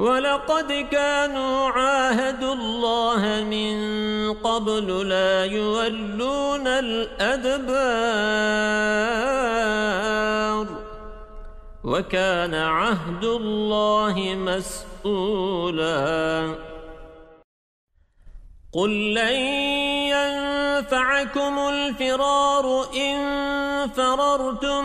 ولقد كانوا عاهدوا الله من قبل لا يولون الأدبار. وكان عهد الله مسؤولا. قل لن ينفعكم الفرار إن فررتم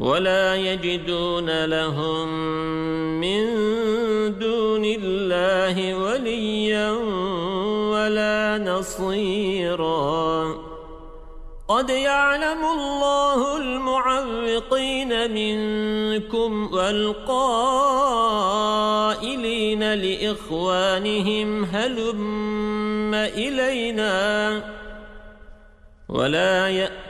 ولا يجدون لهم من دون الله وليا ولا نصيراً. قد يعلم الله المعوقين منكم والقائلين لإخوانهم هلم إلينا؟ ولا يأتون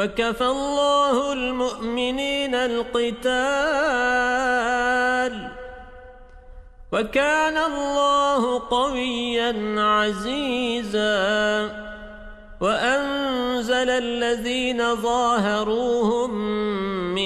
وكفى الله المؤمنين القتال وكان الله قويا عزيزا وأنزل الذين ظاهروهم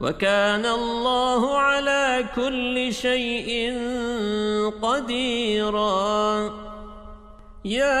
وكان الله على كل شيء قديرا. يا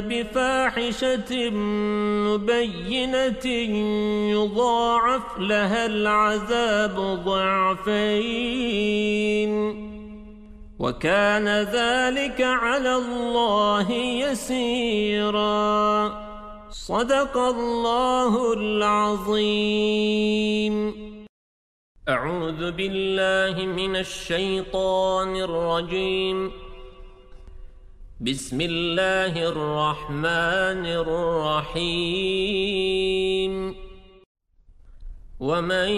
بفاحشة مبينة يضاعف لها العذاب ضعفين. وكان ذلك على الله يسيرا. صدق الله العظيم. أعوذ بالله من الشيطان الرجيم. بسم الله الرحمن الرحيم. ومن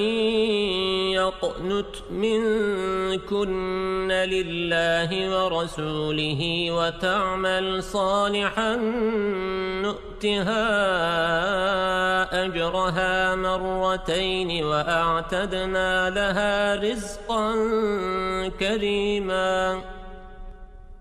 يقنت منكن لله ورسوله وتعمل صالحا نؤتها أجرها مرتين وأعتدنا لها رزقا كريما.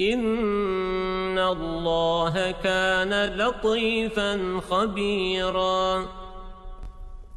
إن الله كان لطيفا خبيرا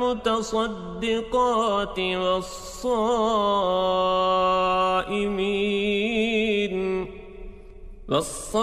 والمتصدقات والصائمين والصائمين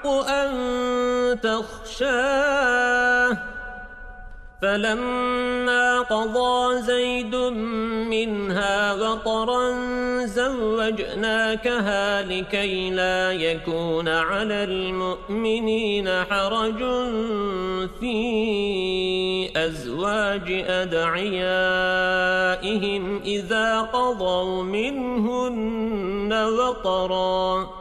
الحق أن تخشاه. فلما قضى زيد منها وطرا زوجناكها لكي لا يكون على المؤمنين حرج في أزواج أدعيائهم إذا قضوا منهن وطرا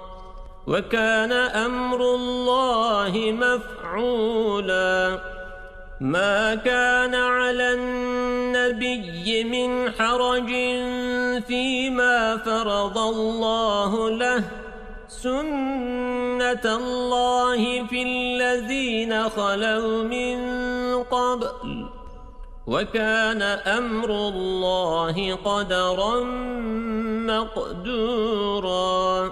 وكان أمر الله مفعولا. ما كان على النبي من حرج فيما فرض الله له. سنة الله في الذين خلوا من قبل. وكان أمر الله قدرا مقدورا.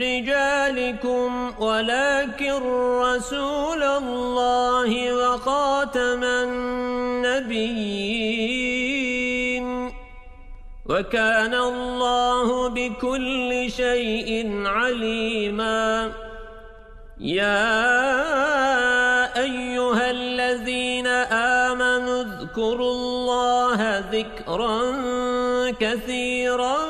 رجالكم ولكن رسول الله وخاتم النبيين. وكان الله بكل شيء عليما. يا أيها الذين آمنوا اذكروا الله ذكرا كثيرا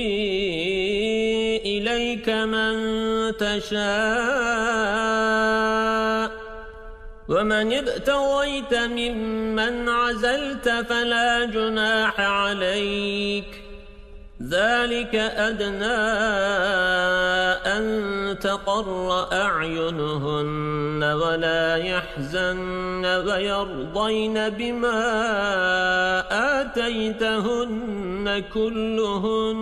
تشاء ومن ابتغيت ممن عزلت فلا جناح عليك. ذلك أدنى أن تقر أعينهن ولا يحزن ويرضين بما آتيتهن كلهن.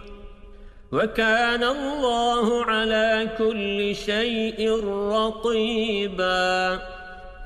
وكان الله على كل شيء رقيبا.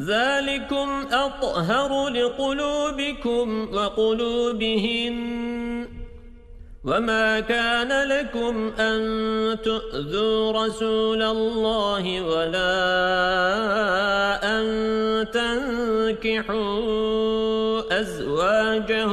ذلكم أطهر لقلوبكم وقلوبهم وما كان لكم أن تؤذوا رسول الله ولا أن تنكحوا أزواجه